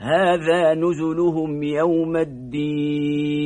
هذا نزلهم يوم الدين.